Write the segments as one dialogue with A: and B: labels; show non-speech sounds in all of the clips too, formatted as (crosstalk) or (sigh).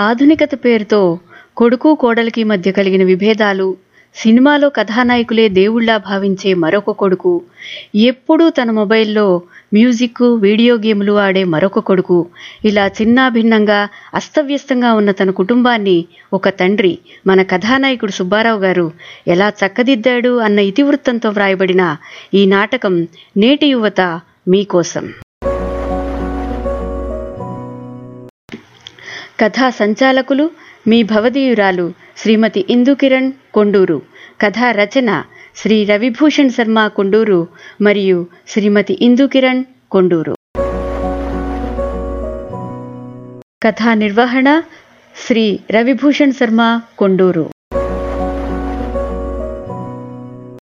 A: ఆధునికత పేరుతో కొడుకు కోడలికి మధ్య కలిగిన విభేదాలు సినిమాలో కథానాయకులే దేవుళ్ళా భావించే మరొక కొడుకు ఎప్పుడూ తన మొబైల్లో మ్యూజిక్ వీడియో గేములు ఆడే మరొక కొడుకు ఇలా చిన్నాభిన్నంగా అస్తవ్యస్తంగా ఉన్న తన కుటుంబాన్ని ఒక తండ్రి మన కథానాయకుడు సుబ్బారావు గారు ఎలా చక్కదిద్దాడు అన్న ఇతివృత్తంతో వ్రాయబడిన ఈ నాటకం నేటి యువత మీకోసం. కథా సంచాలకులు మీ భవదీయురాలు శ్రీమతి ఇందుకిరణ్ కొండూరు. కథా రచన శ్రీ రవిభూషణ్ శర్మ కొండూరు మరియు శ్రీమతి ఇందుకిరణ్ కొండూరు. కథా నిర్వహణ శ్రీ రవిభూషణ్ శర్మ కొండూరు.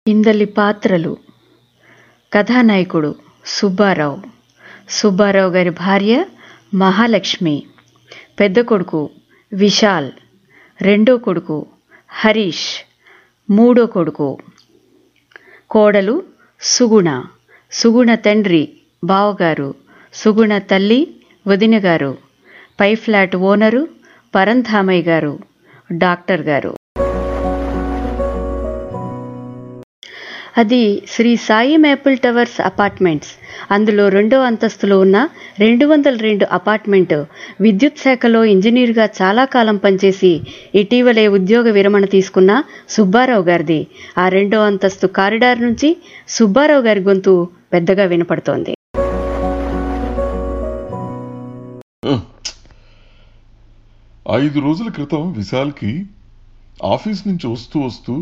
A: ఇందలి పాత్రలు. కథానాయకుడు సుబ్బారావు. సుబ్బారావు గారి భార్య మహాలక్ష్మి. పెద్ద కొడుకు విశాల్ రెండో కొడుకు హరీష్ మూడో కొడుకు కోడలు సుగుణ సుగుణ తండ్రి బావగారు సుగుణ తల్లి వదిన గారు పై ఫ్లాట్ ఓనరు పరంధామయ్య గారు డాక్టర్ గారు. అది Sri Sai maple towers apartments. అందులో రెండో అంతస్తులో ఉన్న రెండు వందల రెండు అపార్ట్మెంట్ విద్యుత్ శాఖలో ఇంజనీర్గా చాలా కాలం పనిచేసి ఇటీవలే ఉద్యోగ విరమణ తీసుకున్న సుబ్బారావు గారిది. ఆ రెండో అంతస్తు కారిడార్ నుంచి సుబ్బారావు గారి గొంతు పెద్దగా వినపడుతోంది.
B: ఐదు రోజుల క్రితం విశాల్కి ఆఫీస్ నుంచి వస్తూ వస్తూ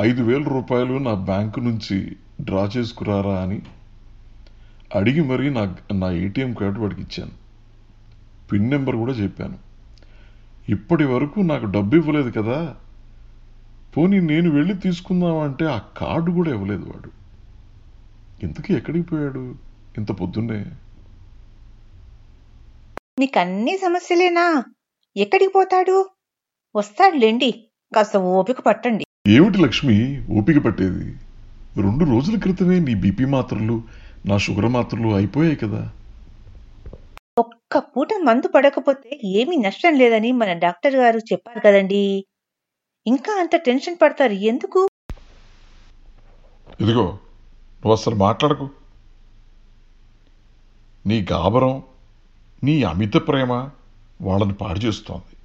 B: ఐదు వేల రూపాయలు నా బ్యాంకు నుంచి డ్రా చేసుకురారా అని అడిగి మరీ నా నా ఏటీఎం కార్డు వాడికి ఇచ్చాను. పిన్ నెంబర్ కూడా చెప్పాను. ఇప్పటి వరకు నాకు డబ్బు ఇవ్వలేదు కదా. పోనీ నేను వెళ్ళి తీసుకుందామంటే ఆ కార్డు కూడా ఇవ్వలేదు వాడు. ఇంతకీ ఎక్కడికి పోయాడు? ఇంత పొద్దున్నే.
C: నీకన్నీ సమస్యలేనా? ఎక్కడికి పోతాడు? వస్తాడులేండి. కాస్త ఓపిక పట్టండి.
B: ఏమిటి లక్ష్మి? ఓపిక పట్టేది. రెండు రోజుల క్రితమే నీ బీపీ మాత్రలు నా షుగర్ మాత్రలు అయిపోయాయి కదా.
C: ఒక్క పూట మందు పడకపోతే ఏమీ నష్టం లేదని మన డాక్టర్ గారు చెప్పారు కదండి. ఇంకా అంత టెన్షన్ పడతారు ఎందుకు?
B: ఇదిగో నువ్వు అసలు మాట్లాడకు. నీ గాబరం నీ అమిత ప్రేమ వాళ్ళని పాడు చేస్తోంది.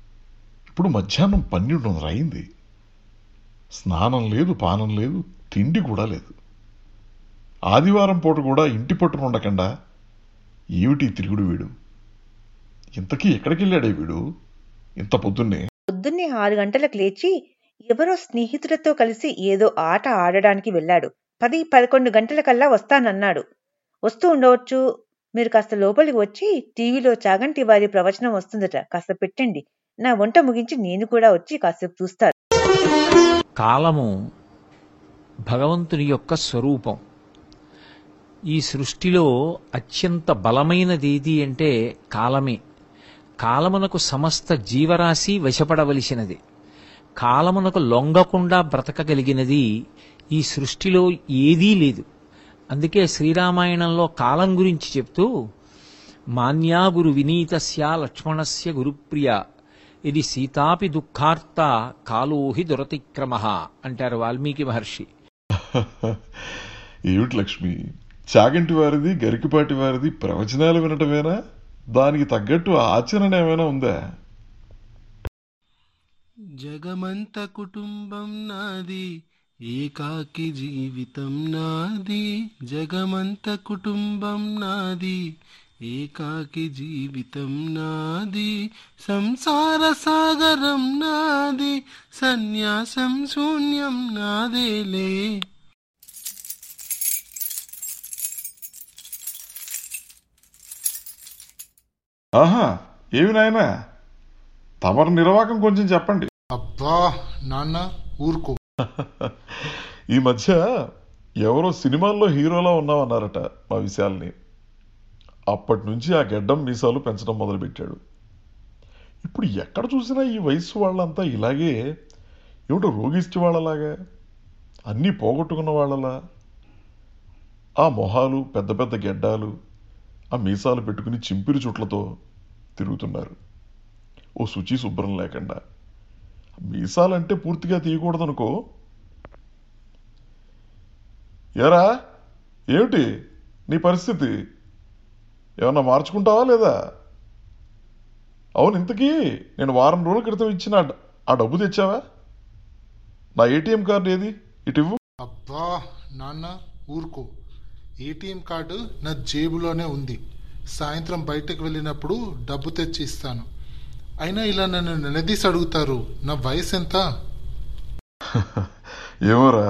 B: ఇప్పుడు మధ్యాహ్నం పన్నెండున్నర అయింది. స్నానం లేదు పానం లేదు తిండి కూడా లేదు. ఆదివారం పూట కూడా ఇంటి పట్టున ఉండకుండా ఏమిటి తిరుగుడు వీడు? ఇంతకీ ఎక్కడికి వెళ్ళాడే వీడు? ఇంత పొద్దున్నే.
C: పొద్దున్నే ఆరు గంటలకు లేచి ఎవరో స్నేహితులతో కలిసి ఏదో ఆట ఆడడానికి వెళ్ళాడు. పది పదకొండు గంటలకల్లా వస్తానన్నాడు. వస్తూ ఉండవచ్చు. మీరు కాస్త లోపలికి వచ్చి టీవీలో చాగంటి వారి ప్రవచనం వస్తుందట. కాస్త పెట్టండి. నా వంట ముగించి నేను కూడా వచ్చి కాసేపు చూస్తాను.
D: కాలము భగవంతుని యొక్క స్వరూపం. ఈ సృష్టిలో అత్యంత బలమైనది ఏది అంటే కాలమే. కాలమునకు సమస్త జీవరాశి వశపడవలసినది. కాలమునకు లొంగకుండా బ్రతకగలిగినది ఈ సృష్టిలో ఏదీ లేదు. అందుకే శ్రీరామాయణంలో కాలం గురించి చెప్తూ మాన్యా గురు వినీతస్య లక్ష్మణస్య గురుప్రియ ఇది సీతాపి దుఃఖార్త కాలోహి దురతిక్రమ అంటారు వాల్మీకి మహర్షి. (laughs)
B: ఏమిటి లక్ష్మి? చాగంటి వారిది గరికిపాటి వారిది ప్రవచనాలు వినటమేనా? దానికి తగ్గట్టు ఆచరణ ఏమైనా ఉందా?
E: జగమంత కుటుంబం నాది ఏకాకి జీవితం నాది. జగమంత కుటుంబం నాది ఏకాకి జీవితం నాది సంసార సాగరం నాది సన్యాసం శూన్యం నాదేలే.
B: ఆహా ఏమి నాయనా? తమరు నిర్వాకం కొంచెం చెప్పండి.
F: అబ్బా నాన్న ఊరుకో. (laughs)
B: ఈ మధ్య ఎవరో సినిమాల్లో హీరోలా ఉన్నామన్నారట మా విశాల్ని. అప్పటి నుంచి ఆ గెడ్డం మీసాలు పెంచడం మొదలుపెట్టాడు. ఇప్పుడు ఎక్కడ చూసినా ఈ వయసు వాళ్ళంతా ఇలాగే ఏమిటో రోగిష్టి వాళ్ళలాగా అన్నీ పోగొట్టుకున్న వాళ్ళలా. ఆ మొహాలు పెద్ద పెద్ద గెడ్డాలు ఆ మీసాలు పెట్టుకుని చింపిరి చుట్లతో తిరుగుతున్నారు. ఓ శుచి శుభ్రం లేకుండా. మీసాలంటే పూర్తిగా తీయకూడదనుకో. ఎరా ఏమిటి? నీ పరిస్థితి? ఏమన్నా మార్చుకుంటావా లేదా? అవును ఇంతకీ నేను వారం రోజుల క్రితం ఇచ్చిన ఆ డబ్బు తెచ్చావా? నా ఏటీఎం కార్డు ఏది? ఇటు ఇవ్వు.
F: అబ్బా నాన్న ఊరుకో. ఏటీఎం కార్డు నా జేబులోనే ఉంది. సాయంత్రం బయటకు వెళ్ళినప్పుడు డబ్బు తెచ్చి ఇస్తాను. అయినా ఇలా నన్ను నిలదీసి అడుగుతారు. నా వయసు ఎంత? (laughs)
B: ఏమోరా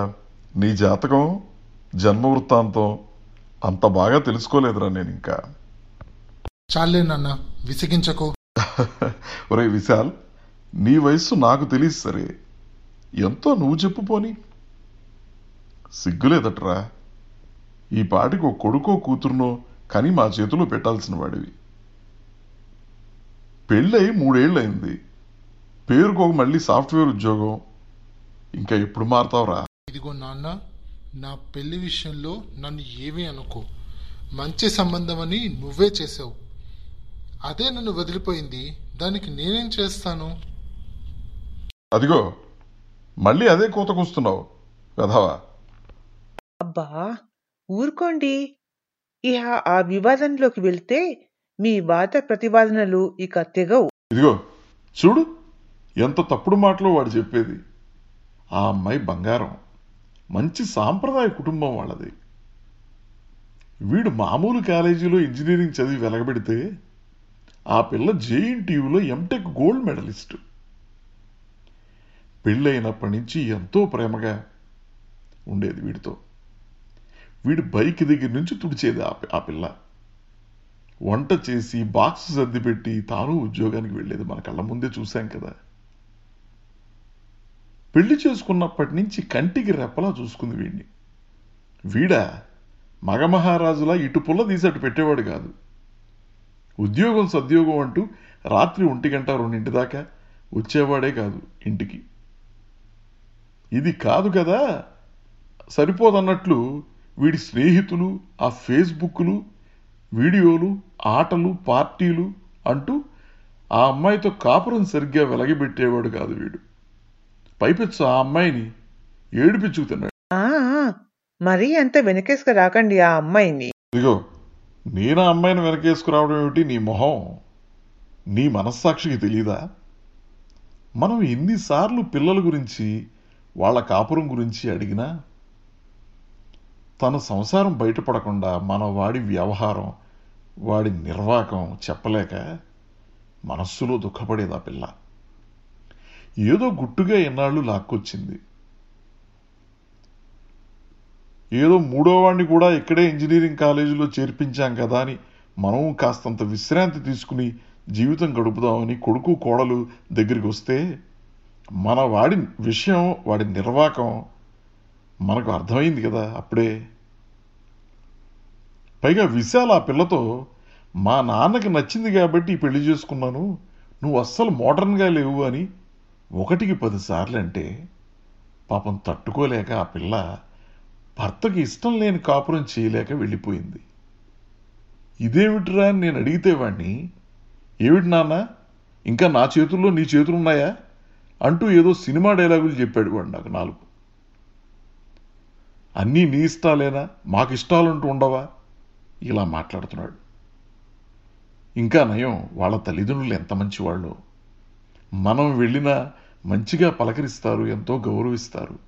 B: నీ జాతకం జన్మ వృత్తాంతం అంత బాగా తెలుసుకోలేదురా నేను ఇంకా
F: చాలే నాన్న విసిగించకో. (laughs)
B: ఒరే విశాల్ నీ వయస్సు నాకు తెలియదు సరే. ఎంతో నువ్వు చెప్పు పోని. సిగ్గులేదట్రా. ఈ పాటికి ఒక కొడుకో కూతురునో కని మా చేతిలో పెట్టాల్సిన వాడివి. పెళ్ళై మూడేళ్ళయింది. పేరుకో మళ్ళీ సాఫ్ట్వేర్ ఉద్యోగం. ఇంకా ఎప్పుడు మారతావురా?
F: ఇదిగో నాన్న నా పెళ్ళి విషయంలో నన్ను ఏమీ అనుకో. మంచి సంబంధం అని నువ్వే చేసావు. అదే నన్ను వదిలిపోయింది. దానికి నేనేం చేస్తాను?
B: అదిగో మళ్ళీ అదే కూతకొస్తున్నావు వెధవా.
C: అబ్బా ఊరుకోండి. ఇహ ఆ వివాదంలోకి వెళ్తే మీ వాద ప్రతివాదనలు ఇక తెగవు.
B: ఇదిగో చూడు ఎంత తప్పుడు మాటలో వాడు చెప్పేది. ఆ అమ్మాయి బంగారం. మంచి సాంప్రదాయ కుటుంబం వాళ్ళది. వీడు మామూలు కాలేజీలో ఇంజనీరింగ్ చదివి వెలగబెడితే ఆ పిల్ల జేఎన్టీయూలో ఎంటెక్ గోల్డ్ మెడలిస్ట్. పెళ్ళైనప్పటి నుంచి ఎంతో ప్రేమగా ఉండేది వీడితో. వీడు బైక్ దగ్గర నుంచి తుడిచేది ఆ పి- ఆ పిల్ల. వంట చేసి బాక్స్ సర్ది పెట్టి తాను ఉద్యోగానికి వెళ్ళేది మన కళ్ళ ముందే చూశాం కదా. పెళ్ళి చేసుకున్నప్పటి నుంచి కంటికి రెప్పలా చూసుకుంది వీడిని. వీడా మగమహారాజులా ఇటు పుల్ల తీసి అటు పెట్టేవాడు కాదు. ఉద్యోగం సద్యోగం అంటూ రాత్రి ఒంటి గంట రెండింటి దాకా వచ్చేవాడే కాదు ఇంటికి. ఇది కాదు కదా. సరిపోదన్నట్లు వీడి స్నేహితులు ఆ ఫేస్బుక్లు వీడియోలు ఆటలు పార్టీలు అంటూ ఆ అమ్మాయితో కాపురం సరిగ్గా వెలగబెట్టేవాడు కాదు వీడు. పైపెచ్చు ఆ అమ్మాయిని ఏడిపించుకుతున్నాడు
C: మరీ అంత వెనకేసుకు రాకండి ఆ అమ్మాయిని.
B: ఇదిగో నేను ఆ అమ్మాయిని వెనకేసుకురావడం ఏమిటి? నీ మొహం. నీ మనస్సాక్షికి తెలీదా? మనం ఎన్నిసార్లు పిల్లల గురించి వాళ్ళ కాపురం గురించి అడిగినా తన సంసారం బయటపడకుండా మన వాడి వ్యవహారం వాడి నిర్వాకం చెప్పలేక మనస్సులో దుఃఖపడేదా పిల్ల. ఏదో గుట్టుగా ఎన్నాళ్ళు లాక్కొచ్చింది. ఏదో మూడో వాడిని కూడా ఇక్కడే ఇంజనీరింగ్ కాలేజీలో చేర్పించాం కదా అని మనం కాస్తంత విశ్రాంతి తీసుకుని జీవితం గడుపుదామని కొడుకు కోడలు దగ్గరికి వస్తే మన వాడి విషయం వాడి నిర్వాకం మనకు అర్థమైంది కదా అప్పుడే. పైగా విశాల్ ఆ పిల్లతో మా నాన్నకి నచ్చింది కాబట్టి పెళ్ళి చేసుకున్నాను నువ్వు అస్సలు మోడర్న్గా లేవు అని ఒకటికి పదిసార్లు అంటే పాపం తట్టుకోలేక ఆ పిల్ల భర్తకి ఇష్టం లేని కాపురం చేయలేక వెళ్ళిపోయింది. ఇదేమిట్రా అని నేను అడిగితే వాణ్ణి ఏమిటి నాన్న ఇంకా నా చేతుల్లో నీ చేతులు ఉన్నాయా అంటూ ఏదో సినిమా డైలాగులు చెప్పాడు వాడు నాకు నాలుగు. అన్నీ నీ ఇష్టాలేనా? మాకు ఇష్టాలంటూ ఉండవా? ఇలా మాట్లాడుతున్నాడు. ఇంకా నయం వాళ్ళ తల్లిదండ్రులు ఎంత మంచివాళ్ళు? మనం వెళ్ళినా మంచిగా పలకరిస్తారు ఎంతో గౌరవిస్తారు.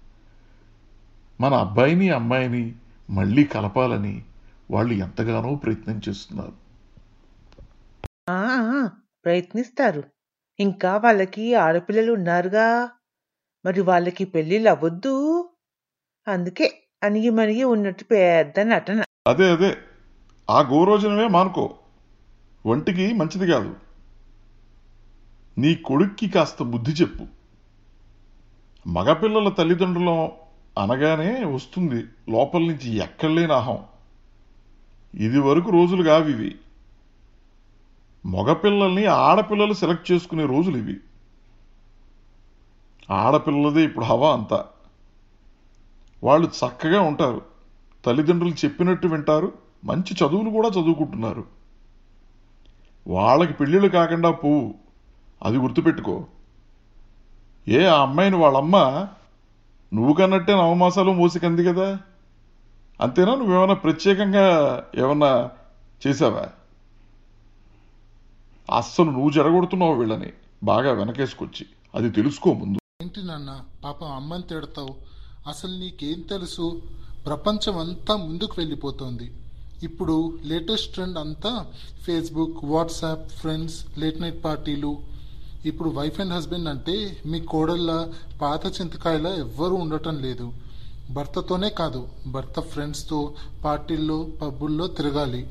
B: మన అబ్బాయిని అమ్మాయిని మళ్ళీ కలపాలని వాళ్ళు ఎంతగానో ప్రయత్నం చేస్తున్నారు.
C: ప్రయత్నిస్తారు. ఇంకా వాళ్ళకి ఆడపిల్లలు ఉన్నారుగా. మరి వాళ్ళకి పెళ్ళిళ్ళు అవ్వద్దు. అందుకే అణిగి మణిగి ఉన్నట్టు పెద్ద నటన.
B: అదే అదే. ఆ గోరోజనమే మానుకో. ఒంటికి మంచిది కాదు. నీ కొడుక్కి కాస్త బుద్ధి చెప్పు. మగపిల్లల తల్లిదండ్రులం అనగానే వస్తుంది. లోపల నుంచి ఎక్కడలేని అహం. ఇది వరకు రోజులు కావు ఇవి. మగపిల్లల్ని ఆడపిల్లలు సెలెక్ట్ చేసుకునే రోజులు ఇవి. ఆడపిల్లలదే ఇప్పుడు హవా అంతా. వాళ్ళు చక్కగా ఉంటారు. తల్లిదండ్రులు చెప్పినట్టు వింటారు. మంచి చదువులు కూడా చదువుకుంటున్నారు. వాళ్ళకి పెళ్ళిళ్ళు కాకుండా పోవు. అది గుర్తుపెట్టుకో. ఏ ఆ అమ్మాయిని వాళ్ళమ్మ నువ్వు కన్నట్టే నవమాసాలు మోసికంది కదా. అంతేనా? నువ్వేమైనా ప్రత్యేకంగా ఏమన్నా చేసావా అస్సలు నువ్వు జరగొడుతున్నావు వీళ్ళని. బాగా వెనకేసుకొచ్చి. అది తెలుసుకో ముందు.
F: ఏంటి నాన్న? పాపం అమ్మని తిడతావు. అసలు నీకేం తెలుసు? ప్రపంచం అంతా ముందుకు వెళ్ళిపోతోంది. ఇప్పుడు లేటెస్ట్ ట్రెండ్ అంతా Facebook WhatsApp friends late night పార్టీలు ఇప్పుడు వైఫ్ అండ్ హస్బెండ్ అంటే మీ కోడళ్ళ పాత చింతకాయల ఎవ్వరూ ఉండటం లేదు. భర్తతోనే కాదు భర్త ఫ్రెండ్స్తో పార్టీల్లో పబ్బుల్లో తిరగాలి.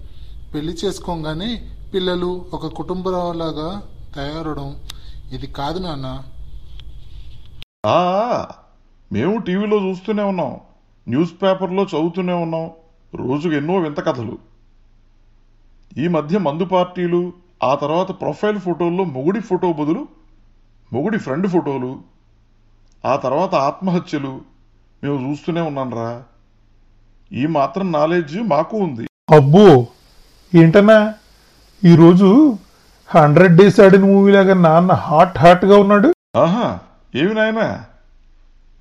F: పెళ్ళి చేసుకోగానే పిల్లలు ఒక కుటుంబరావులాగా తయారవడం. ఇది కాదు నాన్న.
B: మేము టీవీలో చూస్తూనే ఉన్నాం. న్యూస్ పేపర్లో చదువుతూనే ఉన్నాం. రోజుకు ఎన్నో వింత కథలు. ఈ మధ్య మందు పార్టీలు ఆ తర్వాత ప్రొఫైల్ ఫోటోల్లో మొగుడి ఫోటో బదులు మొగుడి ఫ్రెండ్ ఫోటోలు ఆ తర్వాత ఆత్మహత్యలు. మేము చూస్తూనే ఉన్నాంరా ఈ మాత్రం నాలెడ్జ్ మాకు ఉంది.
G: అబ్బో! ఏంటన్నా? ఈరోజు హండ్రెడ్ డేస్ ఆడిన మూవీలాగా నాన్న హాట్ హాట్గా ఉన్నాడు.
B: ఆహా! ఏమి నాయనా?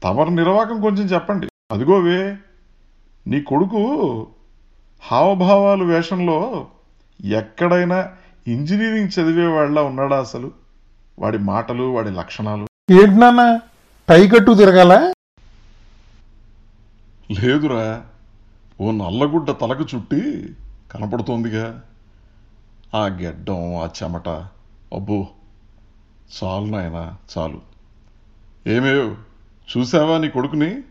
B: తమరు నిర్వాకం కొంచెం చెప్పండి. అదిగోవే నీ కొడుకు హావభావాలు వేషంలో ఎక్కడైనా ఇంజనీరింగ్ చదివే వాళ్ళ ఉన్నాడా అసలు? వాడి మాటలు వాడి లక్షణాలు.
G: ఏంటి నాన్న? తిరగాల?
B: లేదురా. ఓ నల్లగుడ్డ తలకు చుట్టి కనపడుతోందిగా. ఆ గెడ్డం ఆ చెమట. అబ్బో. చాలు నాయనా చాలు. ఏమేవ్ చూసావా నీ కొడుకుని?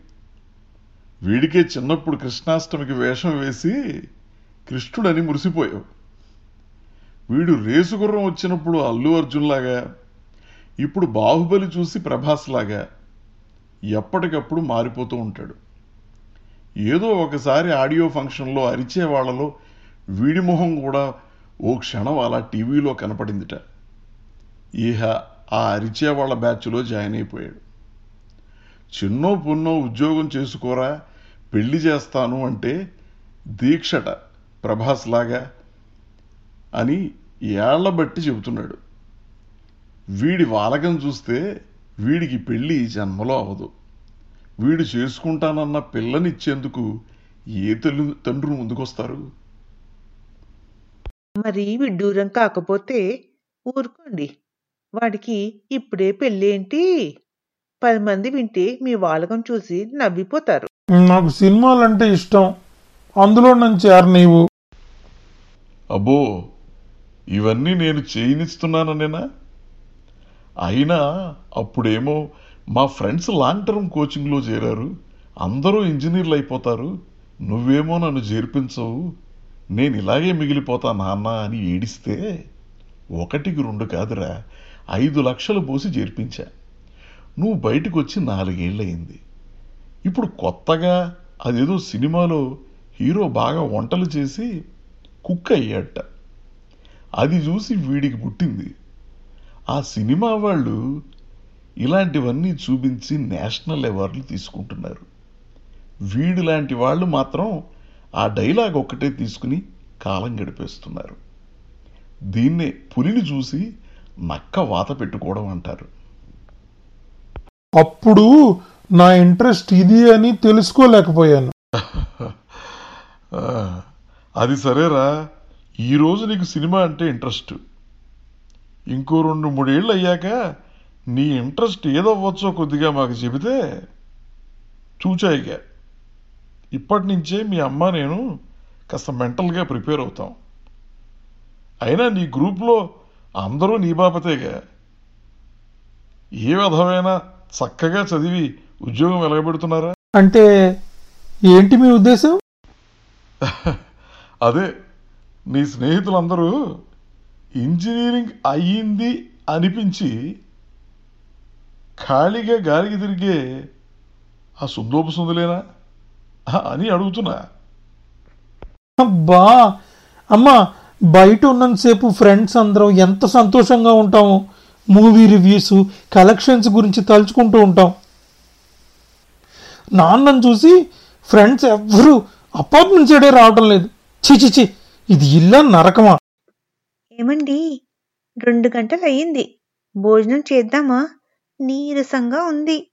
B: వీడికే చిన్నప్పుడు కృష్ణాష్టమికి వేషం వేసి కృష్ణుడని మురిసిపోయావు. వీడు రేసుగుర్రం వచ్చినప్పుడు అల్లు అర్జున్లాగా ఇప్పుడు బాహుబలి చూసి ప్రభాస్ లాగా ఎప్పటికప్పుడు మారిపోతూ ఉంటాడు. ఏదో ఒకసారి ఆడియో ఫంక్షన్లో అరిచే వాళ్ళలో వీడి మొహం కూడా ఓ క్షణం అలా టీవీలో కనపడిందిట. ఈహ ఆ అరిచే వాళ్ళ బ్యాచ్లో జాయిన్ అయిపోయాడు. చిన్నో పున్నో ఉద్యోగం చేసుకోరా పెళ్ళి చేస్తాను అంటే దీక్షట ప్రభాస్ లాగా అని ఏళ్ళ బట్టి చెబుతున్నాడు. వీడి వాలకం చూస్తే వీడికి పెళ్ళి ఈ జన్మలో అవదు వీడు చేసుకుంటానన్న పిల్లనిచ్చేందుకు ఏ తల్లి తండ్రులు ముందుకొస్తారు?
C: మరి విడ్డూరం కాకపోతే ఊరుకోండి. వాడికి ఇప్పుడే పెళ్ళేంటి? పది మంది వింటే మీ వాలకం చూసి నవ్విపోతారు.
G: నాకు సినిమాలంటే ఇష్టం. అందులో చేర నీవు.
B: అబ్బో ఇవన్నీ నేను చేయనిస్తున్నాననేనా? అయినా అప్పుడేమో మా ఫ్రెండ్స్ లాంగ్ టర్మ్ కోచింగ్లో చేరారు. అందరూ ఇంజనీర్లు అయిపోతారు. నువ్వేమో నన్ను చేర్పించవు. నేను ఇలాగే మిగిలిపోతా నాన్న అని ఏడిస్తే ఒకటికి రెండు కాదురా ఐదు లక్షలు పోసి చేర్పించా. నువ్వు బయటకు వచ్చి నాలుగేళ్ళయింది. ఇప్పుడు కొత్తగా అదేదో సినిమాలో హీరో బాగా వంటలు చేసి కుక్ అయ్యాట అది చూసి వీడికి పుట్టింది. ఆ సినిమా వాళ్ళు ఇలాంటివన్నీ చూపించి నేషనల్ అవార్డులు తీసుకుంటున్నారు. వీడు లాంటి వాళ్ళు మాత్రం ఆ డైలాగ్ ఒక్కటే తీసుకుని కాలం గడిపేస్తున్నారు. దీన్నే పులిని చూసి నక్క వాత పెట్టుకోవడం అంటారు.
G: అప్పుడు నా ఇంట్రెస్ట్ ఇది అని తెలుసుకోలేకపోయాను. (laughs)
B: అది సరేరా. ఈరోజు నీకు సినిమా అంటే ఇంట్రెస్ట్. ఇంకో రెండు మూడేళ్ళు అయ్యాక నీ ఇంట్రెస్ట్ ఏదవ్వచ్చో కొద్దిగా మాకు చెబితే చూచాయిగా ఇప్పటి నుంచే మీ అమ్మ నేను కాస్త మెంటల్గా ప్రిపేర్ అవుతాం. అయినా నీ గ్రూప్లో అందరూ నీ బాపతేగా. ఏ విధమైనా చక్కగా చదివి ఉద్యోగం వెలగబెడుతున్నారా?
G: అంటే ఏంటి మీ ఉద్దేశం?
B: అదే నీ స్నేహితులందరూ ఇంజనీరింగ్ అయ్యింది అనిపించి ఖాళీగా గాలికి తిరిగే ఆ సుందోపు సుందులేనా? అని అడుగుతున్నా.
G: అబ్బా! అమ్మా బయట ఉన్నంతసేపు ఫ్రెండ్స్ అందరం ఎంత సంతోషంగా ఉంటాము మూవీ రివ్యూస్ కలెక్షన్స్ గురించి తలుచుకుంటూ ఉంటాం. నాన్నను చూసి ఫ్రెండ్స్ ఎవ్వరూ అపార్ట్మెంట్ సైడే రావటం లేదు. చి చి ఇది ఇల్లా నరకమా?
C: ఏమండి? రెండు గంటలు అయ్యింది భోజనం చేద్దామా? నీరసంగా ఉంది.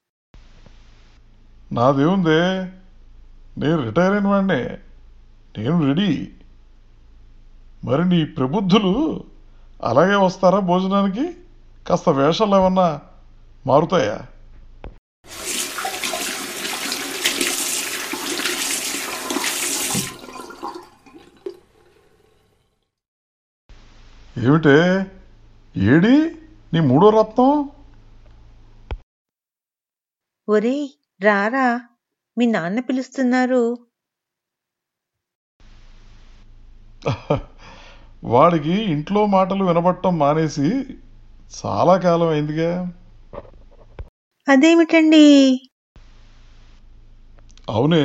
B: నాదేముందే? నేను రిటైర్ అయిన వాడినే. నేను రెడీ. మరి నీ ప్రబుద్ధులు అలాగే వస్తారా భోజనానికి? కాస్త వేషాలు ఏమన్నా మారుతాయా? ఏమిటే? ఏడి? నీ మూడో రత్నం
C: ఒరేయ్ రారా. మీ నాన్న పిలుస్తున్నారు. (laughs)
B: వాడికి ఇంట్లో మాటలు వినబట్టం మానేసి చాలా కాలం అయిందిగా.
C: అదేమిటండి?
B: అవునే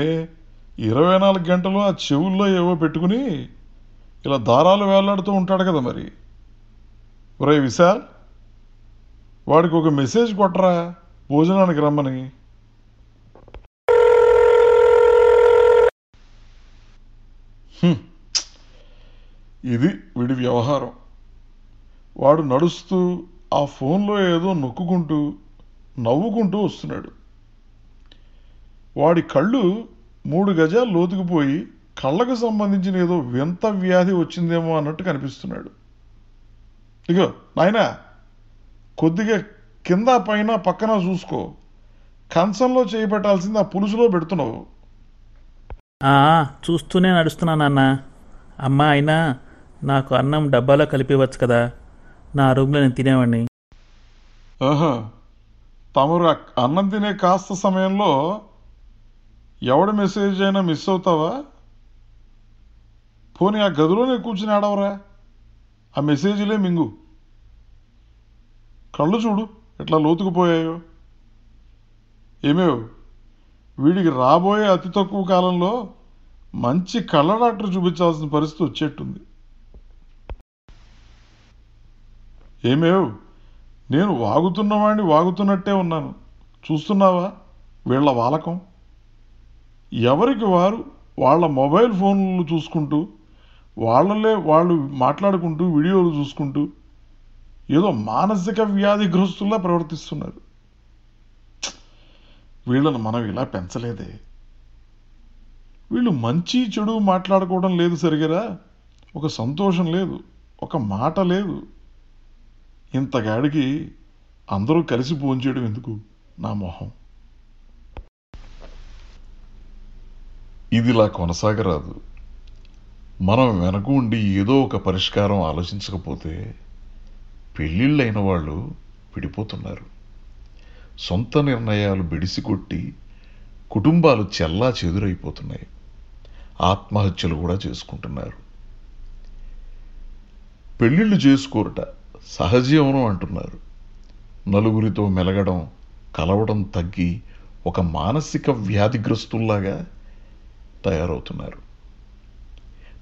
B: ఇరవై నాలుగు గంటలు ఆ చెవుల్లో ఏవో పెట్టుకుని ఇలా దారాలు వేలాడుతూ ఉంటాడు కదా మరి. ఒరే విశాల్ వాడికి ఒక మెసేజ్ కొట్టరా? భోజనానికి రమ్మని. ఇది వీడి వ్యవహారం. వాడు నడుస్తూ ఆ ఫోన్లో ఏదో నొక్కుకుంటూ నవ్వుకుంటూ వస్తున్నాడు. వాడి కళ్ళు మూడు గజాలు లోతుకుపోయి కళ్ళకు సంబంధించిన ఏదో వింత వ్యాధి వచ్చిందేమో అన్నట్టు కనిపిస్తున్నాడు. ఇగో నాయనా కొద్దిగా కింద పైన పక్కన చూసుకో. కంచంలో చేయి పెట్టాల్సింది ఆ పులుసులో పెడుతున్నావు.
H: చూస్తూనే నడుస్తున్నాను అన్న అమ్మ అయినా నాకు అన్నం డబ్బాలో కలిపివచ్చు కదా. నా రూమ్లో నేను తినేవాడిని
B: ఆహా తమరు అన్నం తినే కాస్త సమయంలో ఎవడి మెసేజ్ అయినా మిస్ అవుతావా? పోనీ ఆ గదిలోనే కూర్చుని ఆడవరా? ఆ మెసేజ్లే మింగు. కళ్ళు చూడు ఎట్లా లోతుకుపోయాయో. ఏమేవ్? వీడికి రాబోయే అతి తక్కువ కాలంలో మంచి కళ్ళ డాక్టర్ చూపించాల్సిన పరిస్థితి వచ్చేట్టుంది. ఏమేవ్? నేను వాగుతున్నవాడిని వాగుతున్నట్టే ఉన్నాను. చూస్తున్నావా వీళ్ళ వాలకం? ఎవరికి వారు వాళ్ళ మొబైల్ ఫోన్లు చూసుకుంటూ వాళ్ళలే వాళ్ళు మాట్లాడుకుంటూ వీడియోలు చూసుకుంటూ ఏదో మానసిక వ్యాధిగ్రస్తుల్లా ప్రవర్తిస్తున్నారు. వీళ్ళను మనం ఇలా పెంచలేదే. వీళ్ళు మంచి చెడు మాట్లాడుకోవడం లేదు సరిగరా. ఒక సంతోషం లేదు ఒక మాట లేదు. ఇంతగాడికి అందరూ కలిసి భోంచేయడం ఎందుకు? నా మొహం. ఇదిలా కొనసాగరాదు. మనం వెనక ఉండి ఏదో ఒక పరిష్కారం ఆలోచించకపోతే పెళ్ళిళ్ళైన వాళ్ళు విడిపోతున్నారు. సొంత నిర్ణయాలు బిడిసికొట్టి కుటుంబాలు చెల్లా చెదురైపోతున్నాయి. ఆత్మహత్యలు కూడా చేసుకుంటున్నారు. పెళ్ళిళ్ళు చేసుకోరట సహజీవనం అంటున్నారు. నలుగురితో మెలగడం కలవడం తగ్గి ఒక మానసిక వ్యాధిగ్రస్తుల్లాగా తయారవుతున్నారు.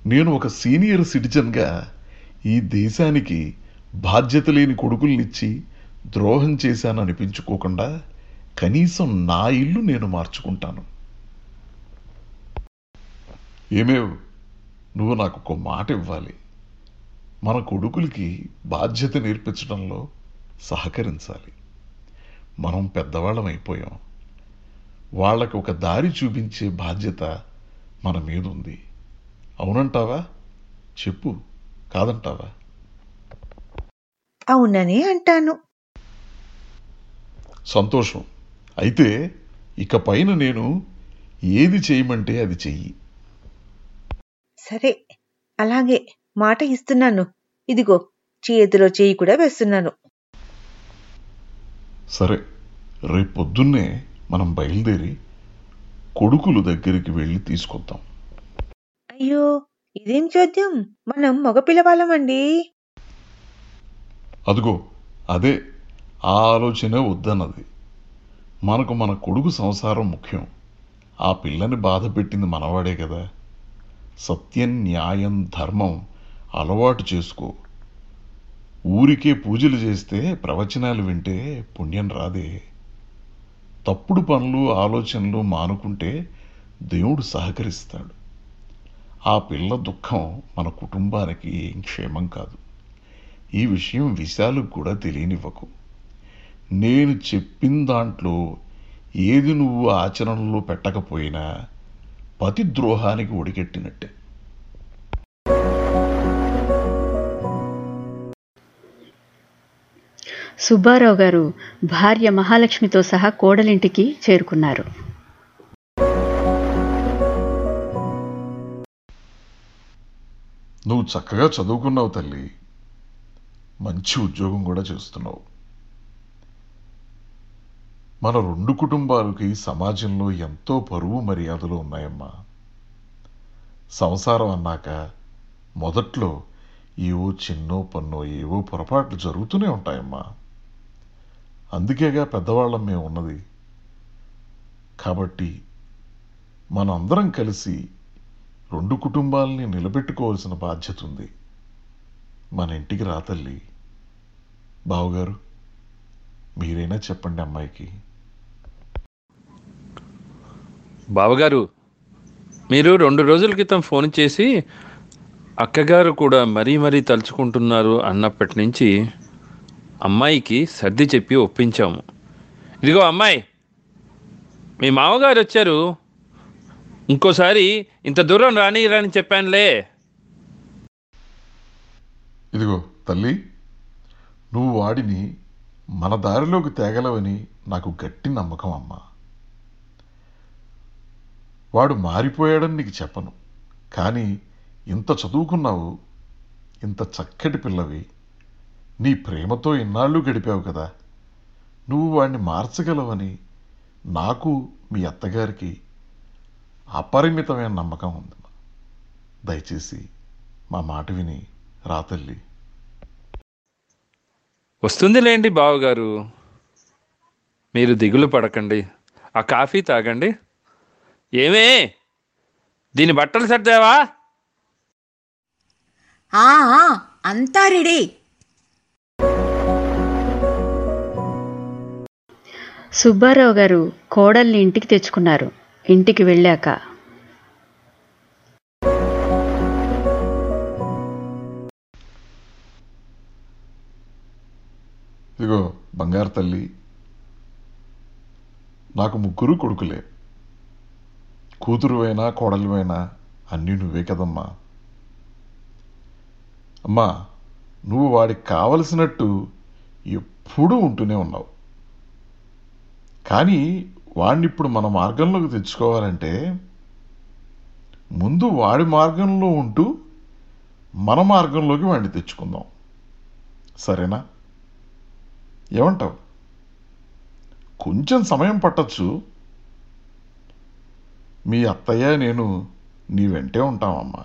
B: నేను ఒక సీనియర్ సిటిజన్గా ఈ దేశానికి బాధ్యత లేని కొడుకుల్నిచ్చి ద్రోహం చేశాననిపించుకోకుండా కనీసం నా ఇల్లు నేను మార్చుకుంటాను. ఏమేవ్ నువ్వు నాకు ఒక మాట ఇవ్వాలి. మన కొడుకులకి బాధ్యత నేర్పించడంలో సహకరించాలి. మనం పెద్దవాళ్ళం అయిపోయాం. వాళ్ళకి ఒక దారి చూపించే బాధ్యత మన మీద ఉంది. అవునంటావా? చెప్పు. కాదంటావా?
C: అవుననే అంటాను.
B: సంతోషం. అయితే ఇక పైన నేను ఏది చేయమంటే అది చెయ్యి.
C: సరే. అలాగే మాట ఇస్తున్నాను. ఇదిగో చేతిలో చేయి కూడా వేస్తున్నాను.
B: సరే. రేపు పొద్దున్నే మనం బయలుదేరి కొడుకులు దగ్గరికి వెళ్ళి తీసుకొద్దాం.
C: అయ్యో ఇదేం చోద్యం? మనం మగపిల్లవాళ్ళమండి.
B: అదిగో అదే ఆ ఆలోచనే వద్దన్నది. మనకు మన కొడుకు సంసారం ముఖ్యం. ఆ పిల్లని బాధ పెట్టింది మనవాడే కదా. సత్యం న్యాయం ధర్మం అలవాటు చేసుకో. ఊరికే పూజలు చేస్తే ప్రవచనాలు వింటే పుణ్యం రాదే. తప్పుడు పనులు ఆలోచనలు మానుకుంటే దేవుడు సహకరిస్తాడు. ఆ పిల్ల దుఃఖం మన కుటుంబానికి ఏం క్షేమం కాదు. ఈ విషయం విశాలకు కూడా తెలియనివ్వకు. నేను చెప్పిన దాంట్లో ఏది నువ్వు ఆచరణలో పెట్టకపోయినా పతి ద్రోహానికి ఒడిగెట్టినట్టే.
A: సుబ్బారావు గారు భార్య మహాలక్ష్మితో సహా కోడలింటికి చేరుకున్నారు.
B: నువ్వు చక్కగా చదువుకున్నావు తల్లి. మంచి ఉద్యోగం కూడా చేస్తున్నావు. మన రెండు కుటుంబాలకి సమాజంలో ఎంతో పరువు మర్యాదలు ఉన్నాయమ్మా. సంసారం అన్నాక మొదట్లో ఏవో చిన్నో పన్నో ఏవో పొరపాట్లు జరుగుతూనే ఉంటాయమ్మా. అందుకేగా పెద్దవాళ్ళం మేము ఉన్నది కాబట్టి మనందరం కలిసి రెండు కుటుంబాలని నిలబెట్టుకోవాల్సిన బాధ్యత ఉంది. మన ఇంటికి రాతల్లి బావగారు మీరైనా చెప్పండి అమ్మాయికి.
I: బావగారు మీరు రెండు రోజుల క్రితం ఫోన్ చేసి అక్కగారు కూడా మరీ మరీ తలుచుకుంటున్నారు అన్నప్పటి నుంచి అమ్మాయికి సర్ది చెప్పి ఒప్పించాము. ఇదిగో అమ్మాయి మీ మామగారు వచ్చారు. ఇంకోసారి ఇంత దూరం రాని రాని చెప్పానులే.
B: ఇదిగో తల్లి నువ్వు వాడిని మన దారిలోకి తేగలవని నాకు గట్టి నమ్మకం అమ్మా. వాడు మారిపోయాడని నీకు చెప్పను. కానీ ఇంత చదువుకున్నావు ఇంత చక్కటి పిల్లవి నీ ప్రేమతో ఇన్నాళ్ళు గడిపావు కదా. నువ్వు వాడిని మార్చగలవని నాకు మీ అత్తగారికి అపరిమితమైన నమ్మకం ఉంది. దయచేసి మా మాట విని రా తల్లి.
I: వస్తుందిలేండి బావగారు. మీరు దిగులు పడకండి. ఆ కాఫీ తాగండి. ఏమే? దీని బట్టలు సర్దావా?
J: ఆ ఆ, అంతా రెడీ.
A: సుబ్బారావు గారు కోడల్ని ఇంటికి తెచ్చుకున్నారు. ఇంటికి వెళ్ళాక.
B: ఇదిగో బంగారు తల్లి నాకు ముగ్గురు కొడుకులే. కూతురువైనా కోడలువైనా అన్నీ నువ్వే కదమ్మా. అమ్మా నువ్వు వాడికి కావలసినట్టు ఎప్పుడూ ఉంటూనే ఉన్నావు. కానీ వాడిని ఇప్పుడు మన మార్గంలోకి తెచ్చుకోవాలంటే ముందు వాడి మార్గంలో ఉంటూ మన మార్గంలోకి వాడిని తెచ్చుకుందాం. సరేనా? ఏమంటావు? కొంచెం సమయం పట్టచ్చు. మీ అత్తయ్య నేను నీ వెంటే ఉంటామమ్మా.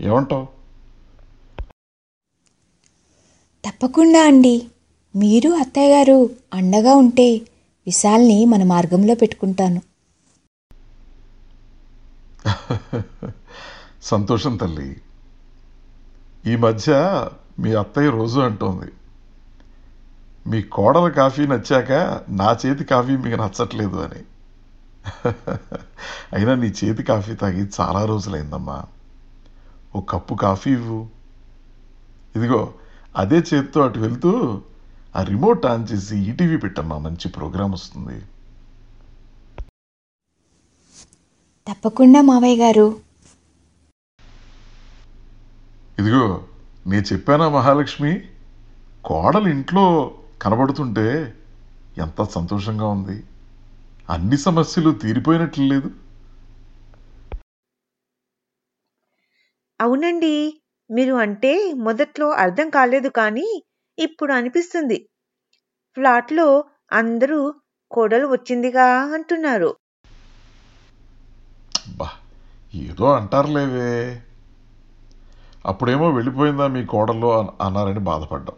B: ఏమంటావు?
J: తప్పకుండా అండి. మీరు అత్తయ్య గారు అండగా ఉంటే విశాల్ని మన మార్గంలో పెట్టుకుంటాను. (laughs)
B: సంతోషం తల్లి. ఈ మధ్య మీ అత్తయ్య రోజు అంటోంది. మీ కోడల కాఫీ నచ్చాక నా చేతి కాఫీ మీకు నచ్చట్లేదు అని. (laughs) అయినా నీ చేతి కాఫీ తాగి చాలా రోజులైందమ్మా. ఓ కప్పు కాఫీ ఇవ్వు. ఇదిగో అదే చేతితో అటు వెళ్తూ ఆ రిమోట్ ఆన్ చేసి ఈటీవీ పెట్టమ్మా మంచి ప్రోగ్రాం వస్తుంది.
J: తప్పకుండా మావయ్య గారు.
B: ఇదిగో నేను చెప్పానా మహాలక్ష్మి? కోడలు ఇంట్లో కనబడుతుంటే ఎంత సంతోషంగా ఉంది. అన్ని సమస్యలు తీరిపోయినట్లు లేదు.
C: అవునండి మీరు అంటే మొదట్లో అర్థం కాలేదు కానీ ఇప్పుడు అనిపిస్తుంది. ఫ్లాట్లో అందరూ కోడలు వచ్చిందిగా అంటున్నారు.
B: ఏదో అంటారులేవే. అప్పుడేమో వెళ్ళిపోయిందా మీ కోడలు అన్- అన్నారని బాధపడ్డాం.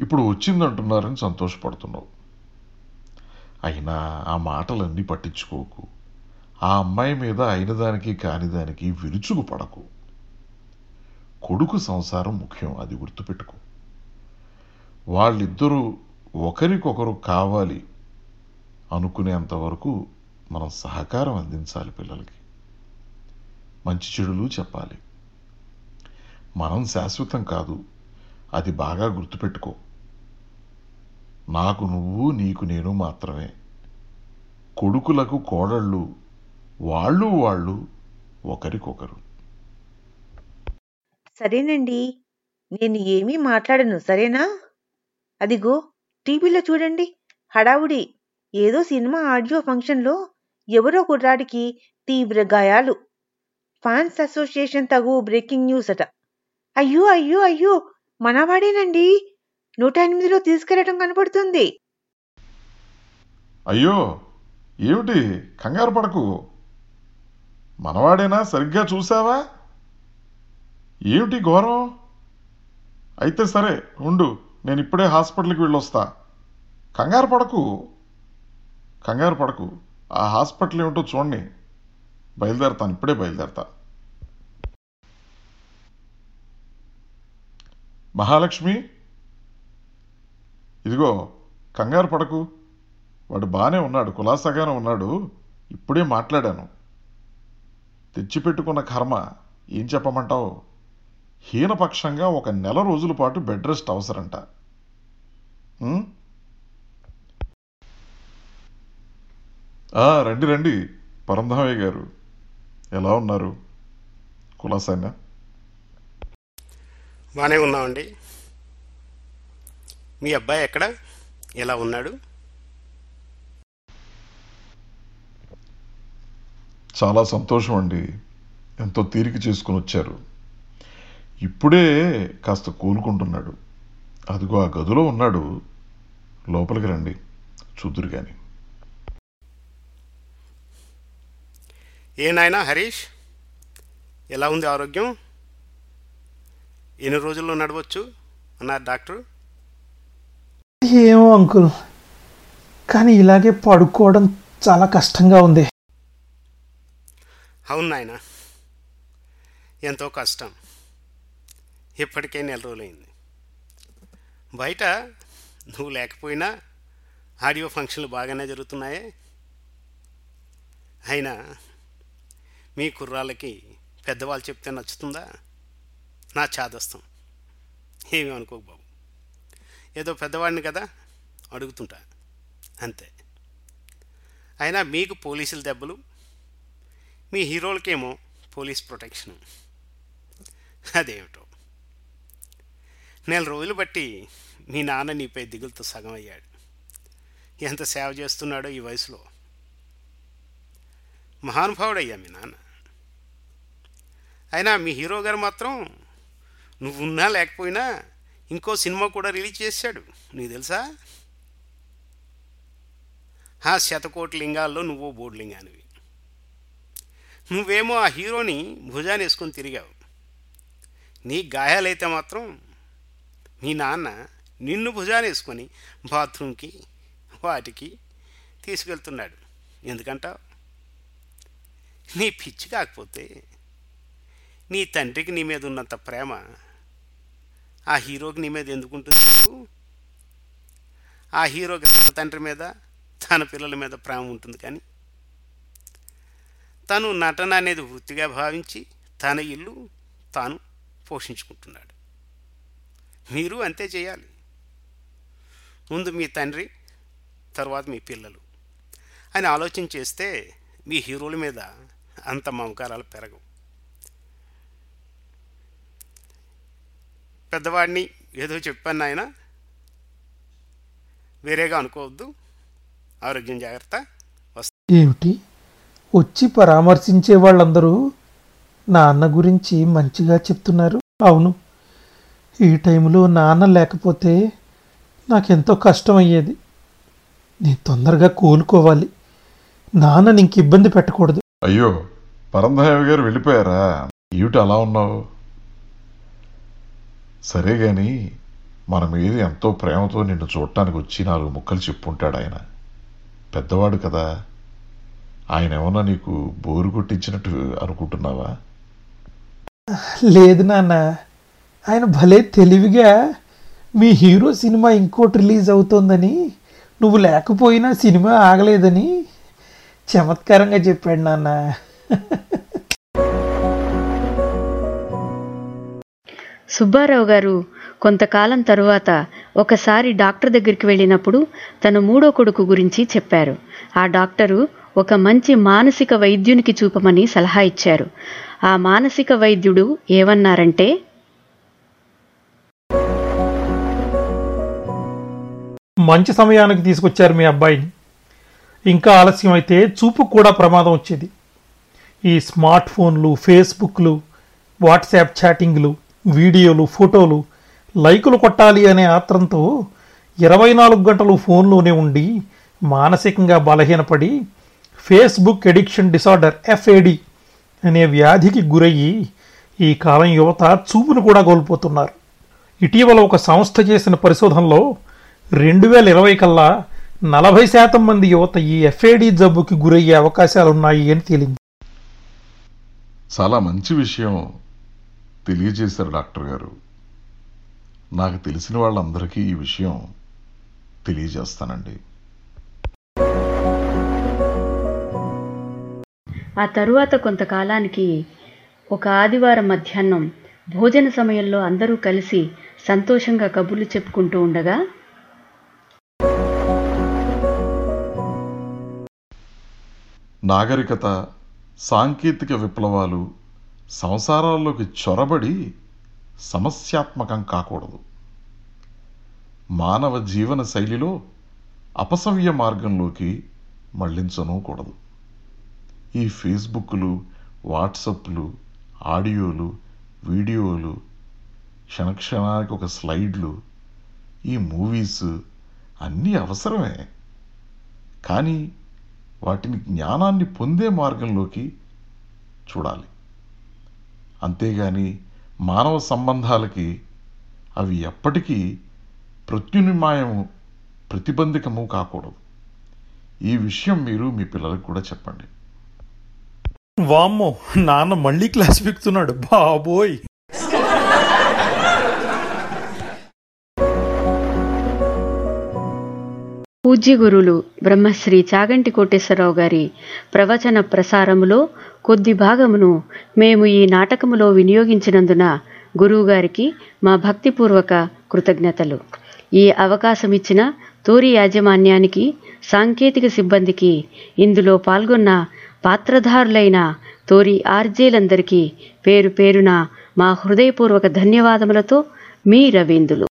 B: ఇప్పుడు వచ్చిందంటున్నారని సంతోషపడుతున్నావు. అయినా ఆ మాటలన్నీ పట్టించుకోకు. ఆ అమ్మాయి మీద అయిన దానికి కాని దానికి విరుచుకు పడకు కొడుకు సంసారం ముఖ్యం అది గుర్తుపెట్టుకో. వాళ్ళిద్దరూ ఒకరికొకరు కావాలి అనుకునేంత వరకు మనం సహకారం అందించాలి పిల్లలకి. మంచి చెడులు చెప్పాలి. మనం శాశ్వతం కాదు. అది బాగా గుర్తుపెట్టుకో. నాకు నువ్వు నీకు నేను మాత్రమే. కొడుకులకు కోడళ్ళు వాళ్ళు వాళ్ళు ఒకరికొకరు.
C: సరేనండి. నేను ఏమీ మాట్లాడను సరేనా? అదిగో టీవీలో చూడండి. హడావుడి. ఏదో సినిమా ఆడియో ఫంక్షన్లో ఎవరో కుర్రాడికి తీవ్ర గాయాలు. ఫ్యాన్స్ అసోసియేషన్ తగు బ్రేకింగ్ న్యూస్ అట. అయ్యో అయ్యో అయ్యో! మనవాడేనండి. నూట ఎనిమిదిలో తీసుకెళ్ళటం కనపడుతుంది.
B: అయ్యో! ఏమిటి? కంగారు పడకు. మనవాడేనా? సరిగ్గా చూసావా ఏమిటి ఘోరం? అయితే సరే ఉండు. నేను ఇప్పుడే హాస్పిటల్కి వెళ్ళొస్తా. కంగారు పడకు. కంగారు పడకు. ఆ హాస్పిటల్ ఏమిటో చూడండి. బయలుదేరతాను. ఇప్పుడే బయలుదేరతా. మహాలక్ష్మి? ఇదిగో కంగారు పడకు. వాడు బాగానే ఉన్నాడు. కులాసాగానే ఉన్నాడు. ఇప్పుడే మాట్లాడాను. తెచ్చిపెట్టుకున్న కర్మ. ఏం చెప్పమంటావు? హీనపక్షంగా ఒక నెల రోజుల పాటు బెడ్ రెస్ట్ అవసరంట. రండి రండి. పరంధామయ్య గారు ఎలా ఉన్నారు? కులాసాగా
K: బాగానే ఉన్నామండి. మీ అబ్బాయి ఎక్కడ? ఎలా ఉన్నాడు?
B: చాలా సంతోషం అండి. ఎంతో తీరిక చేసుకుని వచ్చారు. ఇప్పుడే కాస్త కోలుకుంటున్నాడు. అదిగో ఆ గదిలో ఉన్నాడు. లోపలికి రండి. చూద్దురు కానీ
K: ఏ నాయనా హరీష్? ఎలా ఉంది ఆరోగ్యం? ఎన్ని రోజుల్లో నడవచ్చు? అన్నారు డాక్టర్.
G: ఏమో అంకుల్. కానీ ఇలాగే పడుకోవడం చాలా కష్టంగా ఉంది.
K: అవును నాయన. ఎంతో కష్టం. ఇప్పటికే నెల రోజులైంది. బయట నువ్వు లేకపోయినా ఆడియో ఫంక్షన్లు బాగానే జరుగుతున్నాయే. అయినా మీ కుర్రాళ్ళకి పెద్దవాళ్ళు చెప్తే నచ్చుతుందా? నా చాదస్తం. ఏమి అనుకోకు బాబు. ఏదో పెద్దవాడిని కదా అడుగుతుంటా. అంతే. అయినా మీకు పోలీసుల దెబ్బలు మీ హీరోలకేమో పోలీస్ ప్రొటెక్షన్. అదేమిటో? నెల రోజులు బట్టి మీ నాన్న నీపై దిగులుతో సగం అయ్యాడు. ఎంత సేవ చేస్తున్నాడో ఈ వయసులో. మహానుభావుడయ్యా మీ నాన్న. అయినా మీ హీరో గారు మాత్రం నువ్వున్నా లేకపోయినా ఇంకో సినిమా కూడా రిలీజ్ చేశాడు. నీకు తెలుసా? ఆ శతకోటి లింగాల్లో నువ్వు బోర్డు లింగానివి. నువ్వేమో ఆ హీరోని భుజాన్ని వేసుకొని తిరిగావు. నీ గాయాలైతే మాత్రం మీ నాన్న నిన్ను భుజాన్ని వేసుకొని బాత్రూమ్కి వాటికి తీసుకెళ్తున్నాడు. ఎందుకంటావు? నీ పిచ్చి కాకపోతే నీ తండ్రికి నీ మీద ఉన్నంత ప్రేమ ఆ హీరోకి నీ మీద ఎందుకుంటుంది ఆ హీరోకి తన తండ్రి మీద తన పిల్లల మీద ప్రేమ ఉంటుంది కానీ తను నటన అనేది వృత్తిగా భావించి తన ఇల్లు తాను పోషించుకుంటున్నాడు. మీరు అంతే చేయాలి. ముందు మీ తండ్రి తర్వాత మీ పిల్లలు. అని ఆలోచన చేస్తే మీ హీరోల మీద అంత మమకారాలు పెరగవు. పెద్దవాడిని ఏదో చెప్పాను నాయన వేరేగా అనుకోవద్దు. ఆరోగ్యం జాగ్రత్త. వస్తా.
G: ఏమిటి? వచ్చి పరామర్శించే వాళ్ళందరూ నాన్న గురించి మంచిగా చెప్తున్నారు. అవును. ఈ టైంలో నాన్న లేకపోతే నాకెంతో కష్టం అయ్యేది నేను తొందరగా కోలుకోవాలి. నాన్నని ఇంక ఇబ్బంది పెట్టకూడదు.
B: అయ్యో పరంధామయ్య గారు వెళ్ళిపోయారా? ఏమిటి అలా ఉన్నావు? సరే గాని మన మీద ఎంతో ప్రేమతో నిన్ను చూడటానికి వచ్చి నాలుగు ముక్కలు చెప్పుంటాడు ఆయన. పెద్దవాడు కదా. ఆయన ఏమన్నా నీకు బోరు కొట్టించినట్టు అనుకుంటున్నావా?
G: లేదు నాన్న. ఆయన భలే తెలివిగా మీ హీరో సినిమా ఇంకోటి రిలీజ్ అవుతోందని నువ్వు లేకపోయినా సినిమా ఆగలేదని చమత్కారంగా చెప్పాడు నాన్న.
A: సుబ్బారావు గారు కొంతకాలం తరువాత ఒకసారి డాక్టర్ దగ్గరికి వెళ్ళినప్పుడు తన మూడో కొడుకు గురించి చెప్పారు. ఆ డాక్టరు ఒక మంచి మానసిక వైద్యునికి చూపమని సలహా ఇచ్చారు. ఆ మానసిక వైద్యుడు ఏమన్నారంటే
G: మంచి సమయానికి తీసుకొచ్చారు మీ అబ్బాయిని ఇంకా ఆలస్యం అయితే చూపుకు కూడా ప్రమాదం వచ్చేది. ఈ స్మార్ట్ ఫోన్లు ఫేస్బుక్లు వాట్సాప్ చాటింగ్లు వీడియోలు ఫోటోలు లైకులు కొట్టాలి అనే ఆత్రంతో ఇరవై నాలుగు గంటలు ఫోన్లోనే ఉండి మానసికంగా బలహీనపడి ఫేస్బుక్ ఎడిక్షన్ డిసార్డర్ ఎఫ్ఏడి అనే వ్యాధికి గురయ్యి ఈ కాలం యువత చూపును కూడా కోల్పోతున్నారు. ఇటీవల ఒక సంస్థ చేసిన పరిశోధనలో రెండు వేల ఇరవై కల్లా నలభై శాతం మంది యువత ఈ ఎఫ్ఏడి జబ్బుకి గురయ్యే అవకాశాలున్నాయి అని తేలింది.
B: చాలా మంచి విషయం తెలియజేశారు డాక్టర్ గారు. నాకు తెలిసిన వాళ్ళందరికీ ఈ విషయం తెలియజేస్తానండి.
A: ఆ తరువాత కొంతకాలానికి ఒక ఆదివారం మధ్యాహ్నం భోజన సమయంలో అందరూ కలిసి సంతోషంగా కబుర్లు చెప్పుకుంటూ ఉండగా
B: నాగరికత సాంకేతిక విప్లవాలు సంసారాల్లోకి చొరబడి సమస్యాత్మకం కాకూడదు. మానవ జీవన శైలిలో అపసవ్య మార్గంలోకి మళ్ళించనూకూడదు ఈ ఫేస్బుక్లు వాట్సప్లు ఆడియోలు వీడియోలు క్షణక్షణానికి ఒక స్లైడ్లు ఈ మూవీస్ అన్నీ అవసరమే. కానీ వాటిని జ్ఞానాన్ని పొందే మార్గంలోకి చూడాలి. అంతేగాని మానవ సంబంధాలకి అవి ఎప్పటికీ ప్రత్యునిమాయము ప్రతిబంధకము కాకూడదు. ఈ విషయం మీరు మీ పిల్లలకు కూడా చెప్పండి.
G: వామ్మో నాన్న మళ్ళీ క్లాస్ పీకుతున్నాడు బాబోయ్!
A: పూజ్య గురులు బ్రహ్మశ్రీ చాగంటి కోటేశ్వరరావు గారి ప్రవచన ప్రసారములో కొద్ది భాగమును మేము ఈ నాటకములో వినియోగించినందున గురువుగారికి మా భక్తిపూర్వక కృతజ్ఞతలు. ఈ అవకాశం ఇచ్చిన తోరి యాజమాన్యానికి సాంకేతిక సిబ్బందికి ఇందులో పాల్గొన్న పాత్రధారులైన తోరి ఆర్జేలందరికీ పేరు పేరున మా హృదయపూర్వక ధన్యవాదములతో మీ రవీందులు.